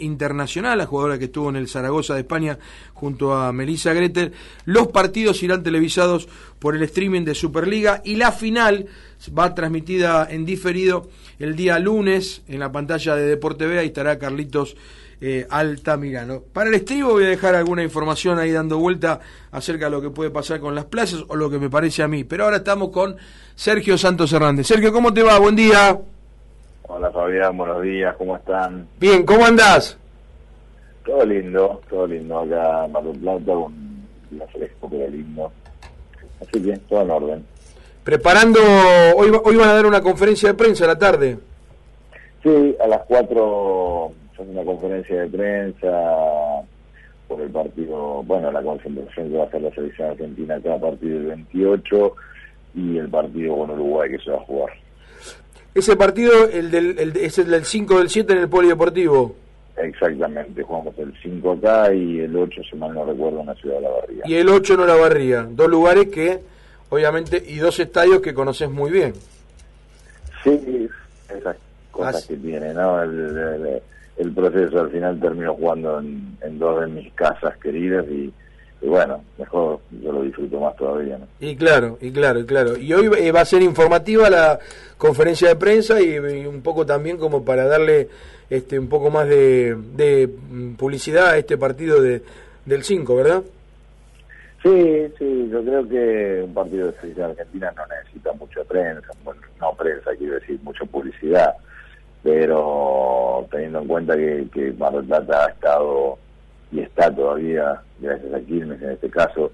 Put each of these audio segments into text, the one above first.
internacional, la jugadora que estuvo en el Zaragoza de España junto a Melissa Gretel. Los partidos irán televisados por el streaming de Superliga y la final va transmitida en diferido el día lunes en la pantalla de Deporte B. Ahí estará Carlitos eh, Altamirano. Para el estribo voy a dejar alguna información ahí dando vuelta acerca de lo que puede pasar con las plazas o lo que me parece a mí. Pero ahora estamos con Sergio Santos Hernández. Sergio, ¿cómo te va? Buen día. Hola Fabián, buenos días, ¿cómo están? Bien, ¿cómo andás? Todo lindo, todo lindo acá en Mar del Plata, un día fresco pero lindo. Así que todo en orden. Preparando, hoy, hoy van a dar una conferencia de prensa a la tarde. Sí, a las 4 una conferencia de prensa por el partido, bueno, la concentración que va a hacer la selección argentina acá a partir del 28 y el partido con Uruguay que se va a jugar. Ese partido el del, el, es el del 5 del 7 en el Polideportivo. Exactamente, jugamos el 5 acá y el 8, si mal no recuerdo, en la ciudad de La Barría. Y el 8 en La Barría, dos lugares que, obviamente, y dos estadios que conoces muy bien. Sí, esas cosas que tiene, ¿no? el, el proceso al final terminó jugando en, dos de mis casas queridas y, bueno, mejor yo lo disfruto más todavía. ¿no? Y claro, y claro, y claro. Y hoy eh, va a ser informativa la conferencia de prensa y, un poco también como para darle este un poco más de, de mm, publicidad a este partido de, del 5, ¿verdad? Sí, sí, yo creo que un partido de selección argentina no necesita mucha prensa, bueno, no prensa, quiero decir, mucha publicidad pero teniendo en cuenta que, que Mar del Plata ha estado y está todavía, gracias a Quilmes en este caso,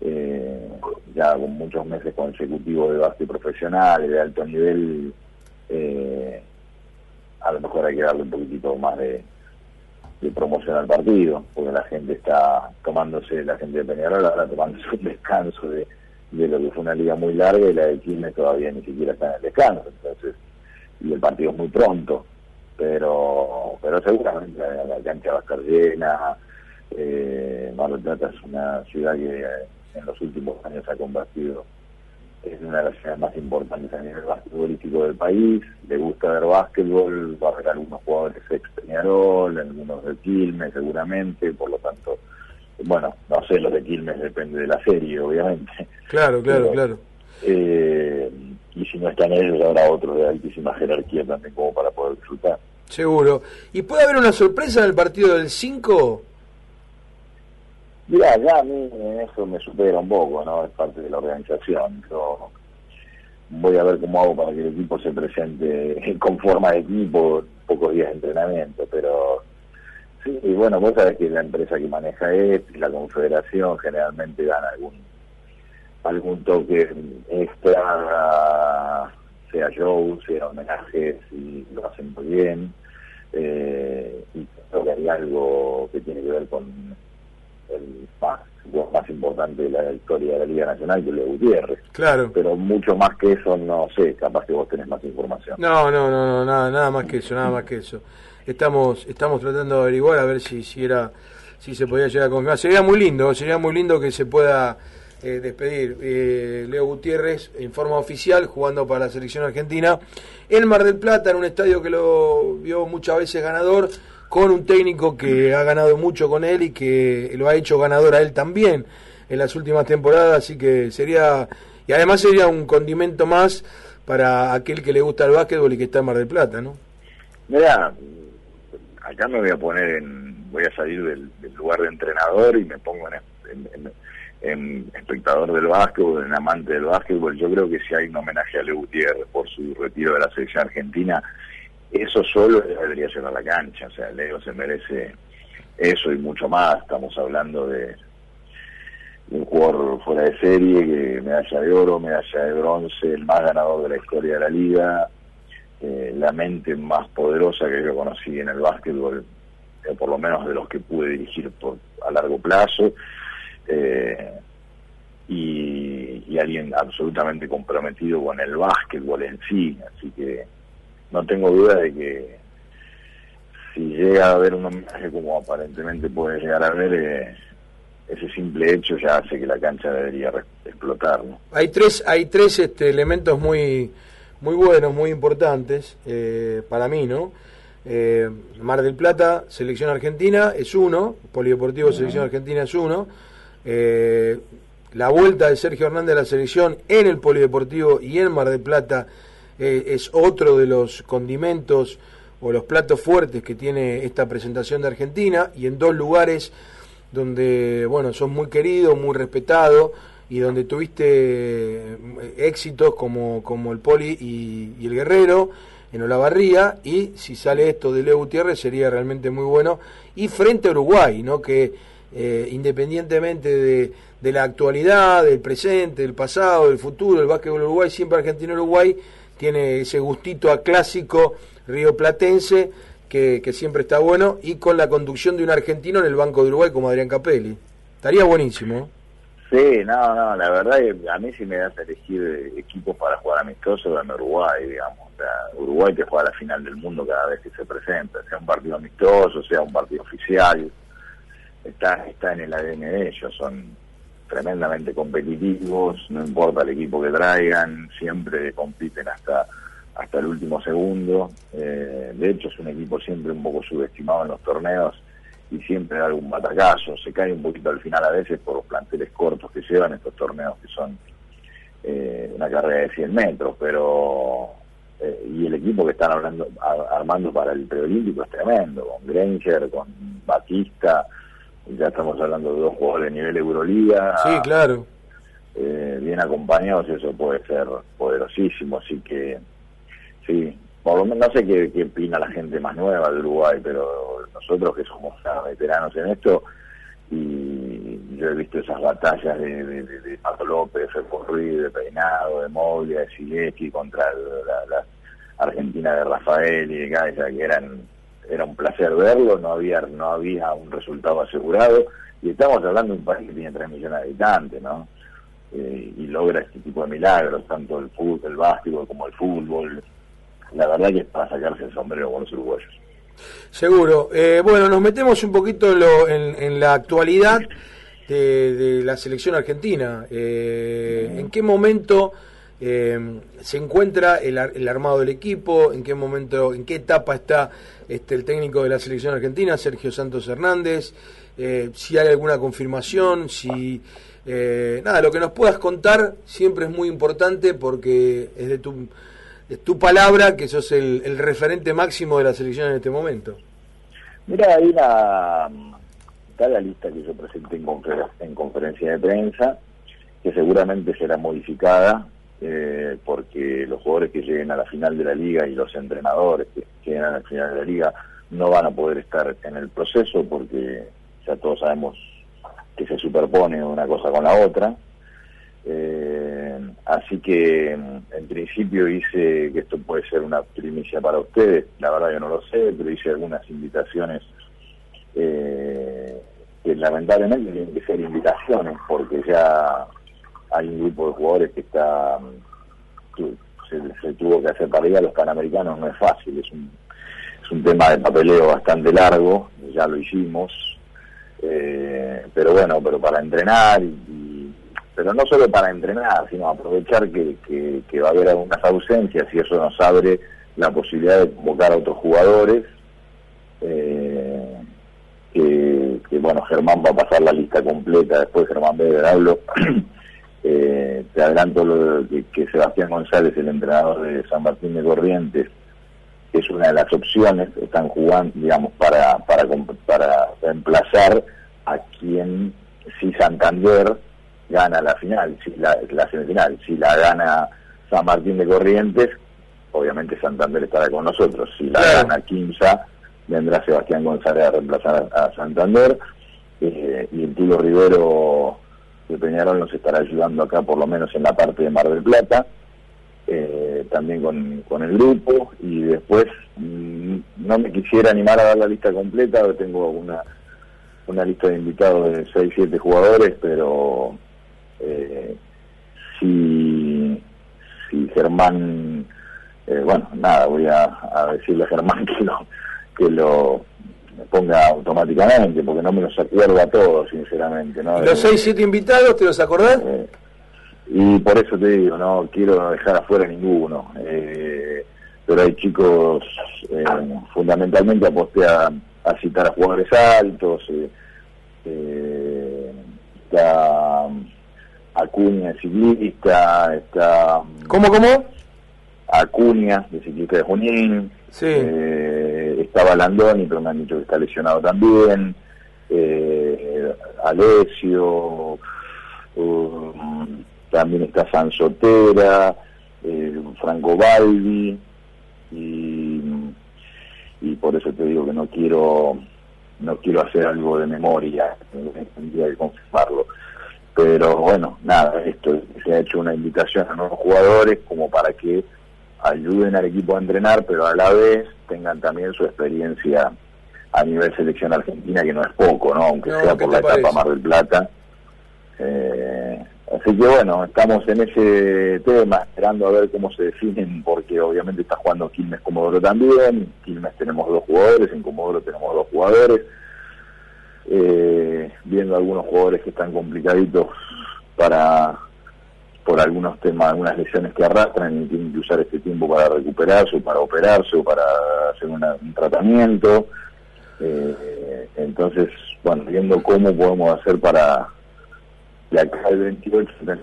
eh, ya con muchos meses consecutivos de base profesional de alto nivel, eh, a lo mejor hay que darle un poquitito más de, promoción al partido, porque la gente está tomándose, la gente de Peñarol ahora tomándose un descanso de, de lo que fue una liga muy larga y la de Quilmes todavía ni siquiera está en el descanso, entonces y el partido es muy pronto, pero pero seguramente la, cancha va a estar llena. Eh, Mar del Plata es una ciudad que eh, en los últimos años ha convertido es una de las ciudades más importantes a nivel basquetbolístico del país, le gusta ver básquetbol, va a ver algunos jugadores ex Peñarol, algunos de Quilmes seguramente, por lo tanto, bueno, no sé, los de Quilmes depende de la serie, obviamente. Claro, claro, claro. Eh, y si no están ellos habrá otros de altísima jerarquía también como para poder disfrutar. Seguro. ¿Y puede haber una sorpresa en el partido del 5? Mira, ya a mí eso me supera un poco, ¿no? Es parte de la organización. Yo voy a ver cómo hago para que el equipo se presente con forma de equipo, pocos días de entrenamiento, pero sí, y bueno, vos sabés que la empresa que maneja esto la confederación generalmente gana algún algún toque extra, sea show, sea homenajes, y lo hacen muy bien. Eh, y creo que hay algo que tiene que ver con el más, más importante de la historia de la Liga Nacional, que es Gutiérrez. Claro. Pero mucho más que eso, no sé, capaz que vos tenés más información. No, no, no, no nada, nada más que eso, nada más que eso. Estamos, estamos tratando de averiguar a ver si, si era, si se podía llegar a confirmar. Sería muy lindo, sería muy lindo que se pueda eh, despedir. Eh, Leo Gutiérrez en forma oficial jugando para la selección argentina en Mar del Plata, en un estadio que lo vio muchas veces ganador, con un técnico que ha ganado mucho con él y que lo ha hecho ganador a él también en las últimas temporadas, así que sería, y además sería un condimento más para aquel que le gusta el básquetbol y que está en Mar del Plata, ¿no? Mira, acá me voy a poner en, voy a salir del, lugar de entrenador y me pongo en en espectador del básquetbol, en amante del básquetbol, yo creo que si hay un homenaje a Leo Gutiérrez por su retiro de la selección argentina, eso solo debería llenar la cancha, o sea, Leo se merece eso y mucho más, estamos hablando de, un jugador fuera de serie, que medalla de oro, medalla de bronce, el más ganador de la historia de la liga, eh, la mente más poderosa que yo conocí en el básquetbol, eh, por lo menos de los que pude dirigir por, a largo plazo, eh, y, alguien absolutamente comprometido con el básquetbol en sí, así que no tengo duda de que si llega a haber un homenaje como aparentemente puede llegar a haber, eh, ese simple hecho ya hace que la cancha debería explotar. ¿no? Hay tres, hay tres este, elementos muy, muy buenos, muy importantes eh, para mí, ¿no? Eh, Mar del Plata, selección argentina, es uno, Polideportivo Selección Argentina es uno. Eh, la vuelta de Sergio Hernández a la selección en el Polideportivo y en Mar del Plata eh, es otro de los condimentos o los platos fuertes que tiene esta presentación de Argentina y en dos lugares donde, bueno, son muy queridos, muy respetados y donde tuviste eh, éxitos como, como el Poli y, el Guerrero en Olavarría y si sale esto de Leo Gutiérrez sería realmente muy bueno y frente a Uruguay, ¿no? que eh, independientemente de, de, la actualidad, del presente, del pasado, del futuro, el básquetbol Uruguay, siempre Argentina-Uruguay tiene ese gustito a clásico río platense que, que siempre está bueno y con la conducción de un argentino en el Banco de Uruguay como Adrián Capelli. Estaría buenísimo. Sí, no, no, la verdad que a mí sí me das a elegir equipos para jugar amistoso en Uruguay, digamos. Uruguay te juega la final del mundo cada vez que se presenta, sea un partido amistoso, sea un partido oficial. Está, está en el ADN de ellos, son tremendamente competitivos, no importa el equipo que traigan, siempre compiten hasta hasta el último segundo. Eh, de hecho, es un equipo siempre un poco subestimado en los torneos y siempre da algún batacazo. Se cae un poquito al final a veces por los planteles cortos que llevan estos torneos que son eh, una carrera de 100 metros, pero eh, y el equipo que están hablando, armando para el preolímpico es tremendo, con Granger, con Batista, ya estamos hablando de dos jugadores de nivel Euroliga. Sí, claro. Eh, bien acompañados, eso puede ser poderosísimo, así que sí, por lo menos no sé qué, qué opina la gente más nueva de Uruguay, pero nosotros que somos veteranos en esto, y yo he visto esas batallas de, de, de, Pato López, de de Peinado, de Moglia, de Sileski contra la, Argentina de Rafael y de Gaisa, que eran era un placer verlo, no había no había un resultado asegurado y estamos hablando de un país que tiene 3 millones de habitantes, ¿no? Eh, y logra este tipo de milagros, tanto el fútbol, el básquetbol como el fútbol. La verdad que es para sacarse el sombrero con los uruguayos. Seguro. Eh, bueno, nos metemos un poquito en, la actualidad de, la selección argentina. Eh, ¿En qué momento eh, se encuentra el, armado del equipo? ¿En qué momento, en qué etapa está este, el técnico de la selección argentina, Sergio Santos Hernández? si hay alguna confirmación, si nada, lo que nos puedas contar siempre es muy importante porque es de tu palabra que sos el, el referente máximo de la selección en este momento. Mira, hay una la lista que yo presenté en, en conferencia de prensa, que seguramente será modificada, eh, porque los jugadores que lleguen a la final de la liga y los entrenadores que lleguen a la final de la liga no van a poder estar en el proceso, porque ya todos sabemos que se superpone una cosa con la otra. Eh, así que en principio hice, que esto puede ser una primicia para ustedes, la verdad yo no lo sé, pero hice algunas invitaciones eh, que lamentablemente tienen que ser invitaciones porque ya hay un grupo de jugadores que está se, tuvo que hacer para ir a los panamericanos, no es fácil, es un, es un tema de papeleo bastante largo, ya lo hicimos, eh, pero bueno, pero para entrenar y pero no solo para entrenar, sino aprovechar que, que, va a haber algunas ausencias y eso nos abre la posibilidad de convocar a otros jugadores. Eh, que, bueno, Germán va a pasar la lista completa, después Germán Beder hablo. eh, te adelanto lo que, que, Sebastián González, el entrenador de San Martín de Corrientes, es una de las opciones, están jugando, digamos, para, para, para reemplazar a quien, si Santander gana la final, si la, semifinal, si la gana San Martín de Corrientes, obviamente Santander estará con nosotros, si la gana Quimsa, vendrá Sebastián González a reemplazar a, Santander, eh, y el Tulo Rivero de Peñarol nos estará ayudando acá por lo menos en la parte de Mar del Plata, eh, también con, con el grupo, y después mm, no me quisiera animar a dar la lista completa, tengo una una lista de invitados de 6, 7 jugadores, pero eh, si, Germán, eh, bueno, nada, voy a, decirle a Germán que lo, que lo ponga automáticamente, porque no me los acuerdo a todos, sinceramente. ¿no? ¿Los seis, siete invitados te los acordás? Eh, y por eso te digo, no quiero dejar afuera ninguno. Eh, pero hay chicos, eh, fundamentalmente aposté a, citar a jugadores altos, eh, eh, está Acuña, ciclista, está... ¿Cómo, cómo? Acuña, de ciclista de Junín, sí. Estaba Landoni, pero me han dicho que está lesionado también, Alessio, um, también está Sansotera, Franco Balbi, y, y por eso te digo que no quiero no quiero hacer algo de memoria, tendría que confirmarlo. Pero bueno, nada, esto se ha hecho una invitación a nuevos jugadores como para que ayuden al equipo a entrenar, pero a la vez tengan también su experiencia a nivel selección argentina, que no es poco, ¿no? Aunque sea por la etapa Mar del Plata. Eh, Así que bueno, estamos en ese tema, esperando a ver cómo se definen, porque obviamente está jugando Quilmes Comodoro también, Quilmes tenemos dos jugadores, en Comodoro tenemos dos jugadores, eh, viendo algunos jugadores que están complicaditos para por algunos temas, algunas lesiones que arrastran y tienen que usar este tiempo para recuperarse o para operarse o para hacer un tratamiento. Eh, entonces, bueno, viendo cómo podemos hacer para de acá el 28 tener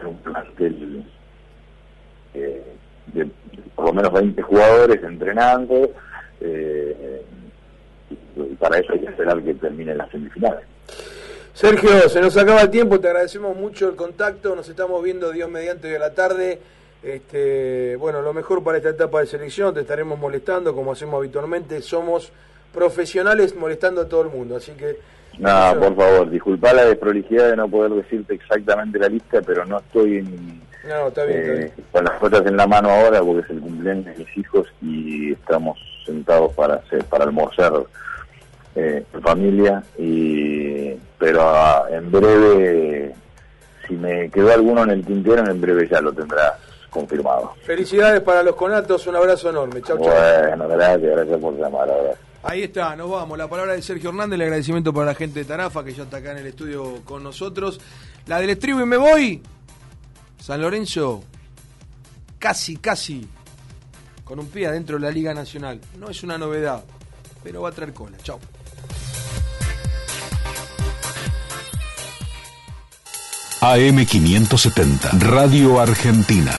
de por lo menos 20 jugadores entrenando eh, y para eso hay que esperar que terminen las semifinales. Sergio, se nos acaba el tiempo, te agradecemos mucho el contacto, nos estamos viendo Dios mediante de la tarde. Este, bueno, lo mejor para esta etapa de selección, te estaremos molestando como hacemos habitualmente, somos profesionales molestando a todo el mundo, así que no, por favor, disculpa la desprolijidad de no poder decirte exactamente la lista, pero no estoy en, eh, con las cosas en la mano ahora porque es el cumpleaños de mis hijos y estamos sentados para hacer, para almorzar eh, en familia. y Pero ah, en breve, si me quedó alguno en el tintero, en breve ya lo tendrás confirmado. Felicidades para los conatos, un abrazo enorme. Chao, chao. Bueno, gracias, gracias por llamar. Ahora. Ahí está, nos vamos. La palabra de Sergio Hernández, el agradecimiento para la gente de Tarafa que ya está acá en el estudio con nosotros. La del estribo y me voy. San Lorenzo, casi, casi, con un pie adentro de la Liga Nacional. No es una novedad, pero va a traer cola. Chao. AM570, Radio Argentina.